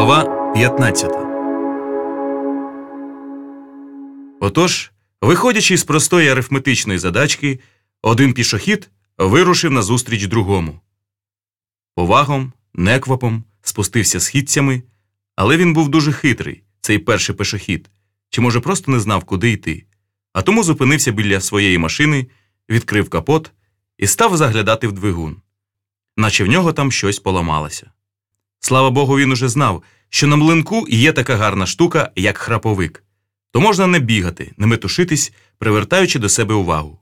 Глава 15 Отож, виходячи з простої арифметичної задачки, один пішохід вирушив назустріч другому. Повагом, неквапом спустився східцями, але він був дуже хитрий, цей перший пішохід, чи, може, просто не знав, куди йти, а тому зупинився біля своєї машини, відкрив капот і став заглядати в двигун, наче в нього там щось поламалося. Слава Богу, він уже знав, що на млинку є така гарна штука, як храповик, то можна не бігати, не метушитись, привертаючи до себе увагу,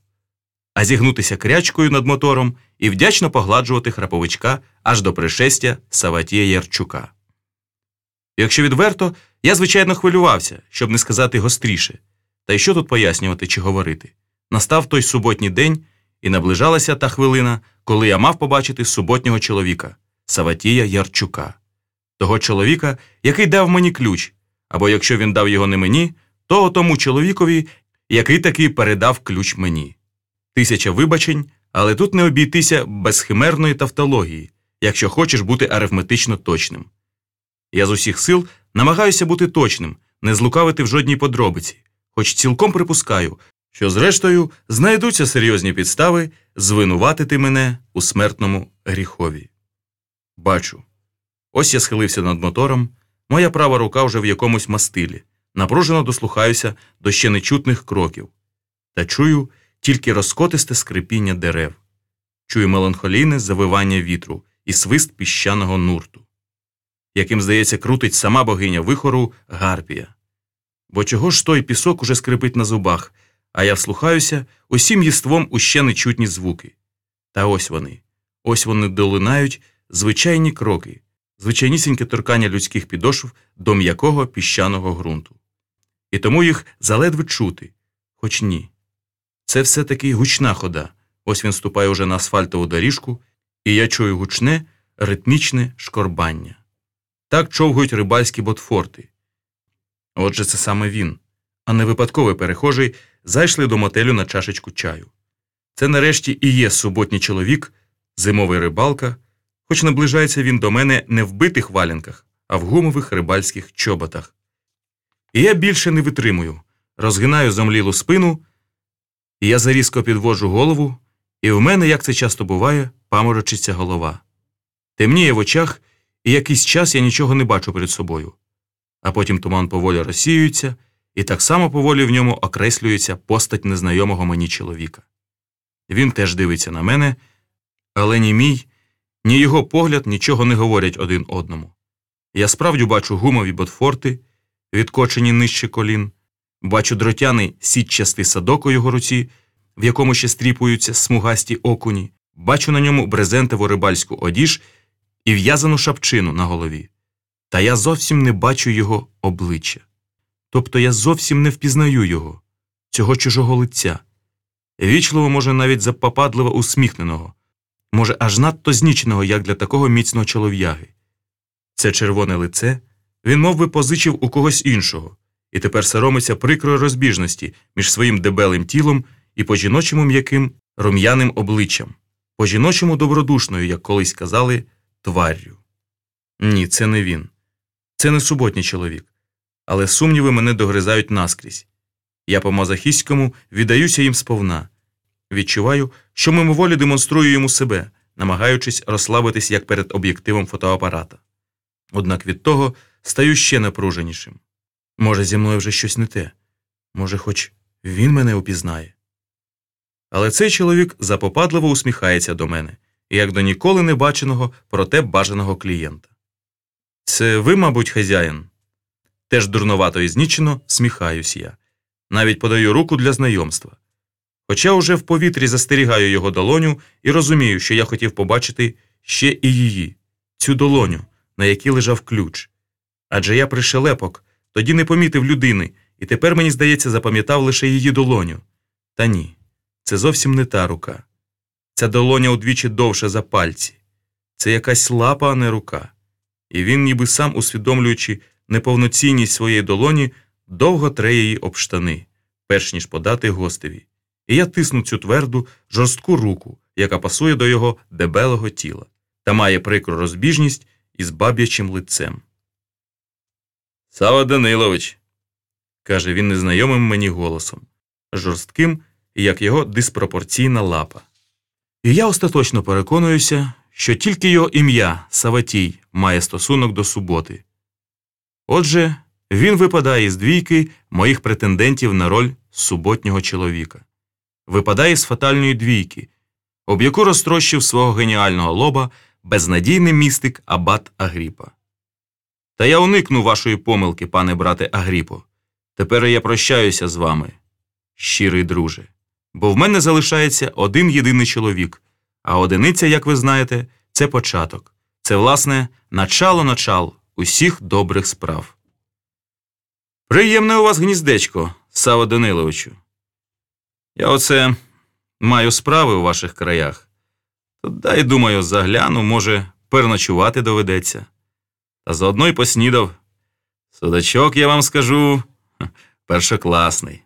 а зігнутися крячкою над мотором і вдячно погладжувати храповичка аж до пришестя Саватія Ярчука. Якщо відверто, я, звичайно, хвилювався, щоб не сказати гостріше, та й що тут пояснювати чи говорити. Настав той суботній день, і наближалася та хвилина, коли я мав побачити суботнього чоловіка. Саватія Ярчука, того чоловіка, який дав мені ключ, або якщо він дав його не мені, то тому чоловікові, який таки передав ключ мені. Тисяча вибачень, але тут не обійтися без химерної тавтології, якщо хочеш бути арифметично точним. Я з усіх сил намагаюся бути точним, не злукавити в жодній подробиці, хоч цілком припускаю, що, зрештою, знайдуться серйозні підстави звинуватити мене у смертному гріхові. Бачу. Ось я схилився над мотором, моя права рука вже в якомусь мастилі, напружено дослухаюся до ще нечутних кроків, та чую тільки розкотисте скрипіння дерев, чую меланхолійне завивання вітру і свист піщаного нурту, яким, здається, крутить сама богиня вихору Гарпія. Бо чого ж той пісок уже скрипить на зубах, а я вслухаюся усім єством у ще нечутні звуки. Та ось вони, ось вони долинають звичайні кроки, звичайнісіньке торкання людських підошв до м'якого піщаного ґрунту. І тому їх заледве чути, хоч ні. Це все таки гучна хода. Ось він ступає уже на асфальтову доріжку, і я чую гучне, ритмічне шкорбання. Так човгують рибальські ботфорти. Отже, це саме він, а не випадковий перехожий, зайшли до мотелю на чашечку чаю. Це нарешті і є суботній чоловік, зимовий рибалка хоч наближається він до мене не в битих валянках, а в гумових рибальських чоботах. І я більше не витримую, розгинаю зомлілу спину, і я зарізко підводжу голову, і в мене, як це часто буває, паморочиться голова. Темніє в очах, і якийсь час я нічого не бачу перед собою. А потім туман поволі розсіюється, і так само поволі в ньому окреслюється постать незнайомого мені чоловіка. Він теж дивиться на мене, але ні мій, ні його погляд нічого не говорять один одному. Я справді бачу гумові ботфорти, відкочені нижче колін, бачу дротяний сітчастий садок у його руці, в якому ще стріпуються смугасті окуні, бачу на ньому брезентову рибальську одіж і в'язану шапчину на голові. Та я зовсім не бачу його обличчя. Тобто я зовсім не впізнаю його, цього чужого лиця, вічливо, може, навіть запопадливо усміхненого може, аж надто зніченого, як для такого міцного чолов'яги. Це червоне лице він мов би, позичив у когось іншого, і тепер соромиться прикрої розбіжності між своїм дебелим тілом і по жіночому м'яким рум'яним обличчям, по жіночому добродушною, як колись казали, тваррю. Ні, це не він. Це не суботній чоловік. Але сумніви мене догризають наскрізь. Я по мазохістському віддаюся їм сповна. Відчуваю, що мимоволі демонструю йому себе, намагаючись розслабитись як перед об'єктивом фотоапарата. Однак від того стаю ще напруженішим. Може, зі мною вже щось не те, може, хоч він мене упізнає. Але цей чоловік запопадливо усміхається до мене, як до ніколи не баченого, проте бажаного клієнта. Це ви, мабуть, хазяїн? Теж дурновато і знічено сміхаюсь я, навіть подаю руку для знайомства. Хоча уже в повітрі застерігаю його долоню і розумію, що я хотів побачити ще і її, цю долоню, на якій лежав ключ. Адже я пришелепок, тоді не помітив людини, і тепер, мені здається, запам'ятав лише її долоню. Та ні, це зовсім не та рука. Ця долоня удвічі довша за пальці. Це якась лапа, а не рука. І він, ніби сам усвідомлюючи неповноцінність своєї долоні, довго тре її об штани, перш ніж подати гостеві і я тисну цю тверду, жорстку руку, яка пасує до його дебелого тіла, та має прикру розбіжність із баб'ячим лицем. Сава Данилович, каже він незнайомим мені голосом, жорстким, як його диспропорційна лапа. І я остаточно переконуюся, що тільки його ім'я Саватій має стосунок до суботи. Отже, він випадає із двійки моїх претендентів на роль суботнього чоловіка, випадає з фатальної двійки, об яку розтрощив свого геніального лоба безнадійний містик Абат Агріпа. Та я уникну вашої помилки, пане брате Агріпо. Тепер я прощаюся з вами, щирий друже, бо в мене залишається один єдиний чоловік, а одиниця, як ви знаєте, це початок, це, власне, начало начал усіх добрих справ. Приємне у вас гніздечко, Саво Даниловичу. Я оце маю справи у ваших краях. То дай, думаю, загляну, може, переночувати доведеться. Та заодно й поснідав. Судачок, я вам скажу, першокласний.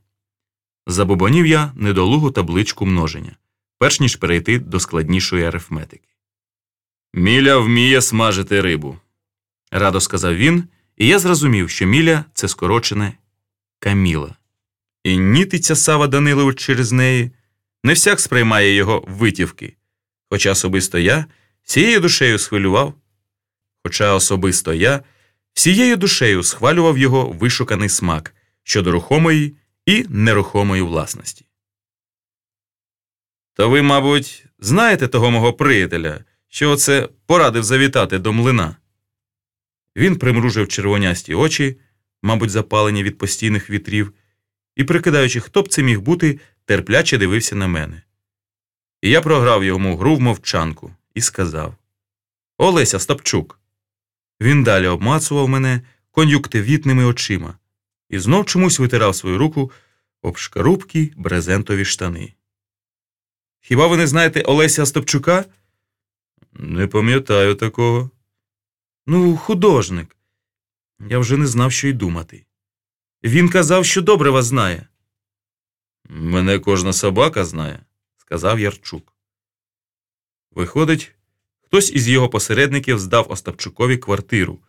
Забобонів я недолугу табличку множення, перш ніж перейти до складнішої арифметики. Міля вміє смажити рибу, радо сказав він, і я зрозумів, що Міля це скорочене Каміла. І нітиться Сава Данилович через неї, не всяк сприймає його витівки, хоча особисто я всією душею схвилював, хоча особисто я всією душею схвалював його вишуканий смак щодо рухомої і нерухомої власності. То ви, мабуть, знаєте того мого приятеля, що оце порадив завітати до млина. Він примружив червонясті очі, мабуть, запалені від постійних вітрів, і, прикидаючи, хто б це міг бути, терпляче дивився на мене. І я програв йому гру в мовчанку і сказав Олеся Стапчук. Він далі обмацував мене кон'юктивітними очима і знов чомусь витирав свою руку об шкарубкі брезентові штани. Хіба ви не знаєте Олеся Стопчука? Не пам'ятаю такого. Ну, художник. Я вже не знав, що й думати. Він казав, що добре вас знає. Мене кожна собака знає, сказав Ярчук. Виходить, хтось із його посередників здав Остапчукові квартиру,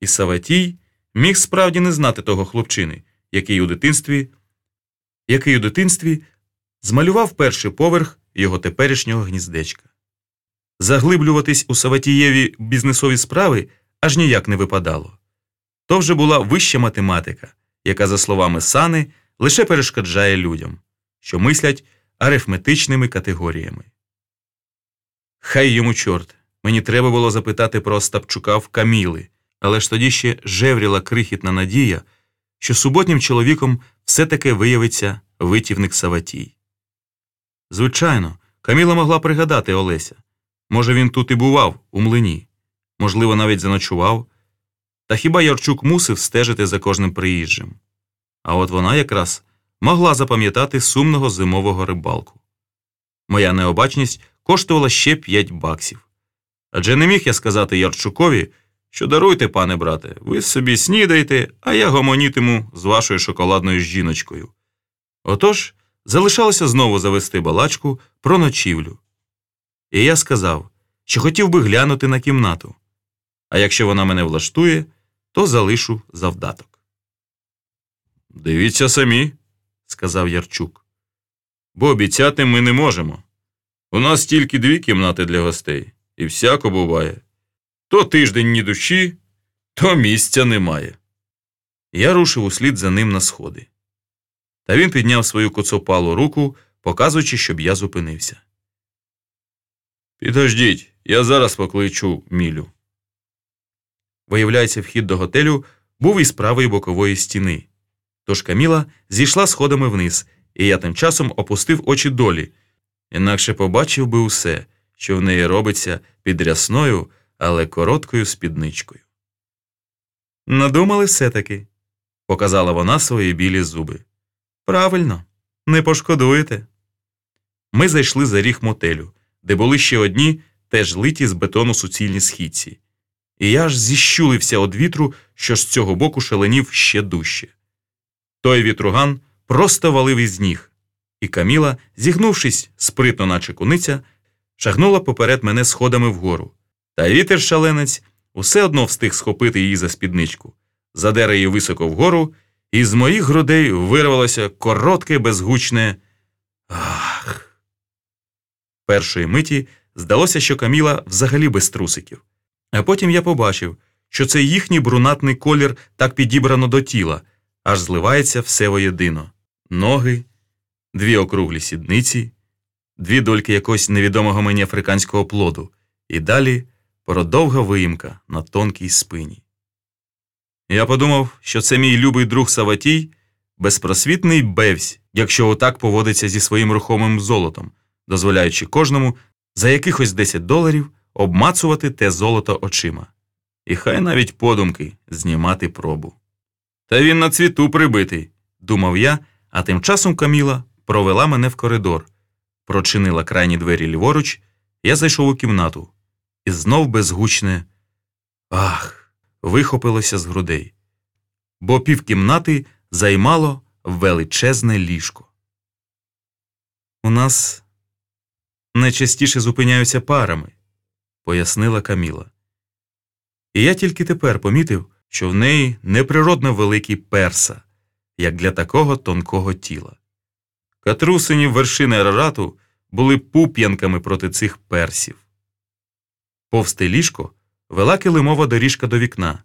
і Саватій міг справді не знати того хлопчини, який у дитинстві, який у дитинстві змалював перший поверх його теперішнього гніздечка. Заглиблюватись у Саватієві бізнесові справи аж ніяк не випадало. То вже була вища математика, яка, за словами Сани, лише перешкоджає людям, що мислять арифметичними категоріями. Хай йому чорт, мені треба було запитати про Остапчука в Каміли, але ж тоді ще жевріла крихітна надія, що суботнім чоловіком все таки виявиться витівник Саватій. Звичайно, Каміла могла пригадати Олеся. Може, він тут і бував, у млині, можливо, навіть заночував. Та хіба Ярчук мусив стежити за кожним приїжджим? А от вона якраз могла запам'ятати сумного зимового рибалку. Моя необачність коштувала ще п'ять баксів. Адже не міг я сказати Ярчукові, що даруйте, пане брате, ви собі снідайте, а я гомонітиму з вашою шоколадною жіночкою. Отож, залишалося знову завести балачку про ночівлю. І я сказав, що хотів би глянути на кімнату, а якщо вона мене влаштує, то залишу завдаток. Дивіться самі, сказав Ярчук. Бо обіцяти ми не можемо. У нас тільки дві кімнати для гостей, і всяко буває. То тиждень ні душі, то місця немає. Я рушив услід за ним на сходи. Та він підняв свою коцопалу руку, показуючи, щоб я зупинився. Підождіть, я зараз покличу Мілю. Виявляється, вхід до готелю був із правої бокової стіни. Тож Каміла зійшла сходами вниз, і я тим часом опустив очі долі, інакше побачив би усе, що в неї робиться під рясною, але короткою спідничкою. Надумали все таки, показала вона свої білі зуби. Правильно, не пошкодуєте. Ми зайшли за ріг мотелю, де були ще одні теж литі з бетону суцільні східці. І я ж зіщулився від вітру, що з цього боку шаленів ще дужче. Той вітруган просто валив із ніг, і Каміла, зігнувшись спритно, наче куниця, шагнула поперед мене сходами вгору. Та вітер шаленець усе одно встиг схопити її за спідничку, задер її високо вгору, і з моїх грудей вирвалося коротке, безгучне Ах. Першої миті здалося, що Каміла взагалі без трусиків. А потім я побачив, що це їхній брунатний колір так підібрано до тіла, аж зливається все воєдино. Ноги, дві округлі сідниці, дві дольки якогось невідомого мені африканського плоду, і далі продовга виїмка на тонкій спині. Я подумав, що це мій любий друг Саватій, безпросвітний бевсь, якщо отак поводиться зі своїм рухомим золотом, дозволяючи кожному за якихось 10 доларів обмацувати те золото очима. І хай навіть подумки знімати пробу. Та він на цвіту прибитий, думав я, а тим часом Каміла провела мене в коридор, прочинила крайні двері ліворуч, я зайшов у кімнату, і знов безгучне ах, вихопилося з грудей. Бо півкімнати займало величезне ліжко. У нас найчастіше зупиняються парами, пояснила Каміла. І я тільки тепер помітив, що в неї неприродно великий перса, як для такого тонкого тіла. Катрусині вершини арарату були пуп'янками проти цих персів. Повсте ліжко вела килимова доріжка до вікна,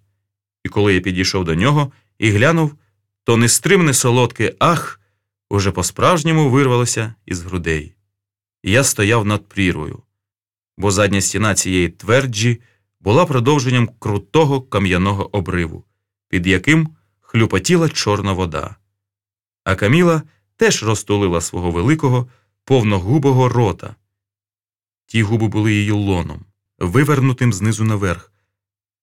і коли я підійшов до нього і глянув, то нестримне солодке ах уже по-справжньому вирвалося із грудей. Я стояв над прірвою, бо задня стіна цієї тверджі була продовженням крутого кам'яного обриву, під яким хлюпотіла чорна вода. А Каміла теж розтулила свого великого, повногубого рота. Ті губи були її лоном, вивернутим знизу наверх.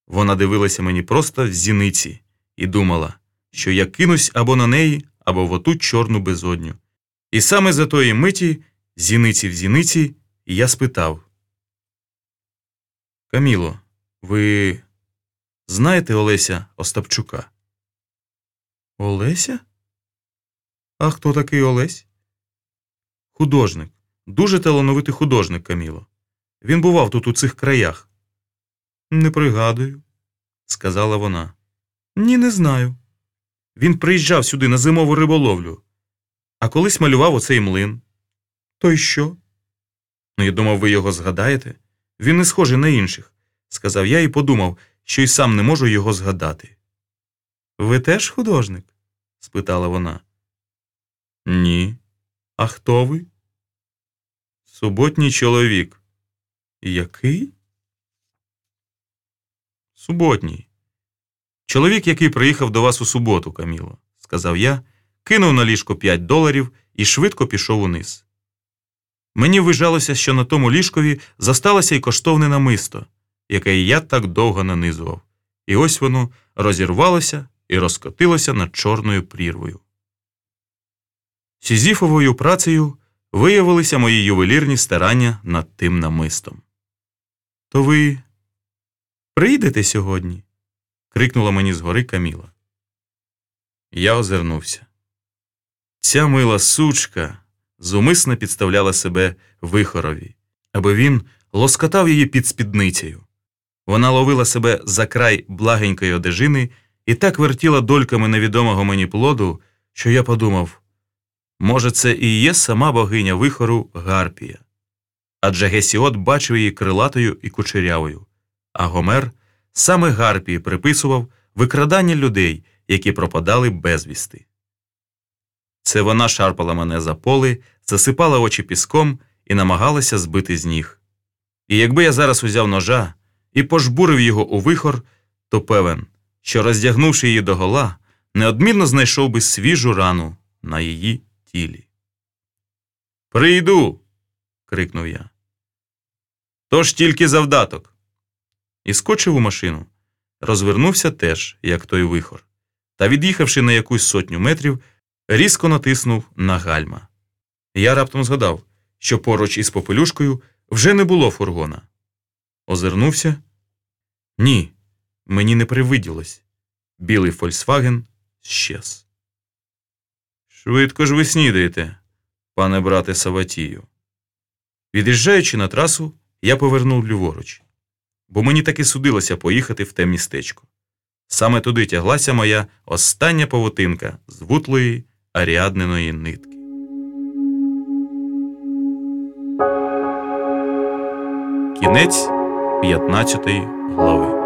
Вона дивилася мені просто в зіниці і думала, що я кинусь або на неї, або в оту чорну безодню. І саме за тої миті, зіниці в зіниці, я спитав Каміло, ви знаєте Олеся Остапчука? Олеся? А хто такий Олесь? Художник. Дуже талановитий художник, Каміло. Він бував тут у цих краях. Не пригадую, сказала вона. Ні, не знаю. Він приїжджав сюди на зимову риболовлю, а колись малював оцей млин. То й що? Ну, я думав, ви його згадаєте. Він не схожий на інших, сказав я і подумав, що й сам не можу його згадати. Ви теж художник? спитала вона. Ні. А хто ви? Суботній чоловік. Який? Суботній. Чоловік, який приїхав до вас у суботу, Каміло, сказав я, кинув на ліжко 5 доларів і швидко пішов униз. Мені вважалося, що на тому ліжкові зосталося й коштовне намисто, яке я так довго нанизував, і ось воно розірвалося і розкотилося над чорною прірвою. Сізіфовою працею виявилися мої ювелірні старання над тим намистом. То ви прийдете сьогодні? крикнула мені згори Каміла. Я озирнувся. Ця мила сучка зумисно підставляла себе вихорові, аби він лоскотав її під спідницею. Вона ловила себе за край благенької одежини і так вертіла дольками невідомого мені плоду, що я подумав може, це і є сама богиня вихору Гарпія. Адже Гесіот бачив її крилатою і кучерявою, а Гомер саме Гарпії приписував викрадання людей, які пропадали безвісти. Це вона шарпала мене за поли, засипала очі піском і намагалася збити з ніг. І якби я зараз узяв ножа і пожбурив його у вихор, то певен, що, роздягнувши її догола, неодмінно знайшов би свіжу рану на її тілі. Прийду. крикнув я. Тож тільки завдаток. І скочив у машину, розвернувся теж, як той вихор, та, від'їхавши на якусь сотню метрів, різко натиснув на гальма. Я раптом згадав, що поруч із попелюшкою вже не було фургона. Озирнувся. Ні, мені не привиділось. Білий Фольксваген щез. Швидко ж ви снідаєте, пане брате Саватію. Від'їжджаючи на трасу, я повернув ліворуч, бо мені таки судилося поїхати в те містечко. Саме туди тяглася моя остання павутинка з вутлої аріадниної нитки. Кінець 15 глави.